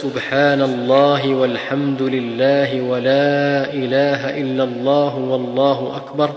سبحان الله والحمد لله ولا إله إلا الله والله أكبر.